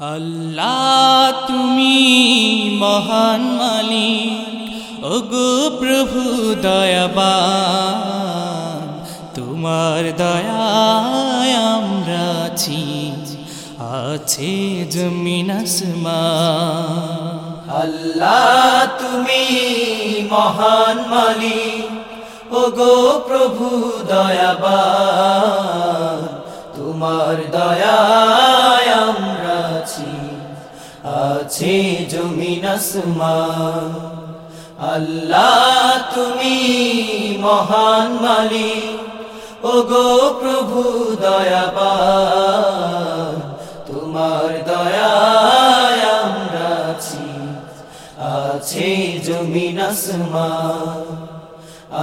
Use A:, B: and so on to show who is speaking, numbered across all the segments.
A: আল্লাহ তুমি মহান মালিক, ওগো প্রভু দয়াবান, তোমার দয়ায় আমরা আছি, আছে জমিন
B: আল্লাহ তুমি মহান মালিক, ওগো প্রভু দয়াবান, তোমার আমরা আছি, আছে জমিন আল্লাহ তুমি মহান মালিক, ওগো প্রভু দয়াবান। তোমার দয়ায় আমরা আছি, আছে জমিন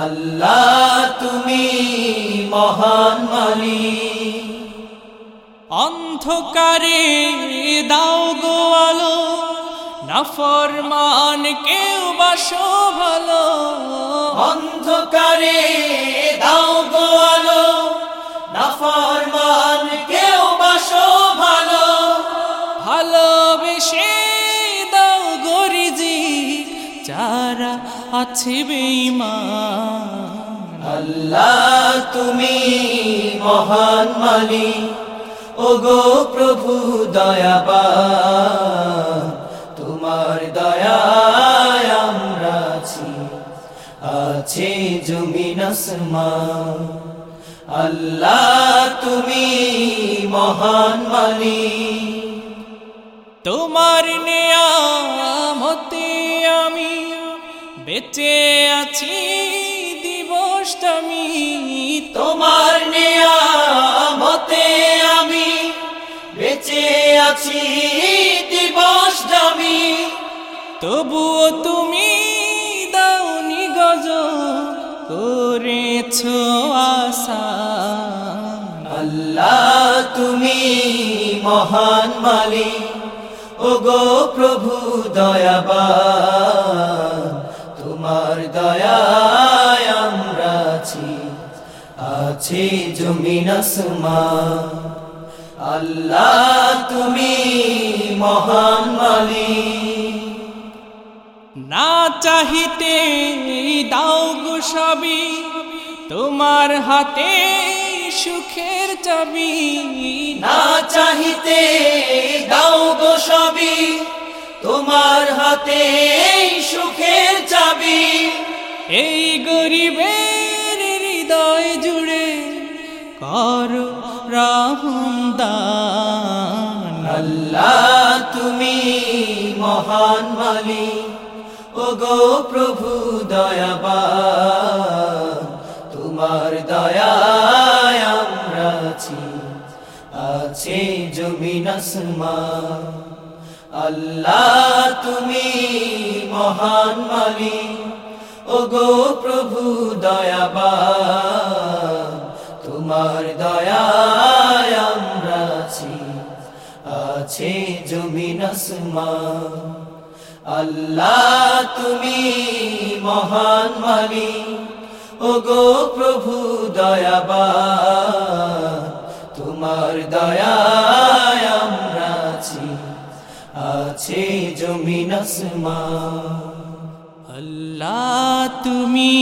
B: আল্লাহ তুমি মহান মালিক
A: অন্ধকারে দাও গো আলো, নাফরমান কেউ বাসো ভালো
B: অন্ধকারে দাও গো আলো, নাফরমান কেউ বাসো ভালো
A: ভালোবেসে দাও গরিজি যারা আছে বেঈমান।
B: আল্লাহ তুমি মহান মালিক। ওগো প্রভু দয়াবান, তোমার দয়ায় আমরা আছি। আছে জমিন আল্লাহ তুমি মহান মালিক।
A: তোমার নেয়ামতে আমি বেঁচে আছি দিবস
B: তোমার বেঁচে আছি দিবস দামি
A: তবুও তুমি দাউনি গজ, করেছ আশা।
B: আল্লাহ তুমি মহান মালিক, ওগো প্রভু দয়াবান। তোমার দয়ায় আমরা আছি, আছে জমিন আসমান। আল্লাহ তুমি মহান মালিক।
A: না চাহিতে দাও গো সবই তোমার হাতে সুখের চাবি।
B: না চাহিতে দাও গো সবই তোমার হাতে সুখের চাবি।
A: এই গরিবের হৃদয় জুড়ে কর রাহুম দান
B: আল্লাহ তুমি মহান মালিক। ওগো প্রভু দয়াবান, তোমার দয়ায় আমরা আছি। আছে জমিন আসমান। আল্লাহ তুমি মহান মালিক। ওগো প্রভু দয়াবান আসমান আল্লাহ, তুমি মহান মালিক। ওগো প্রভু দয়াবান, তোমার দয়ায় আমরা আছি। জমিন আসমান
A: আল্লাহ, তুমি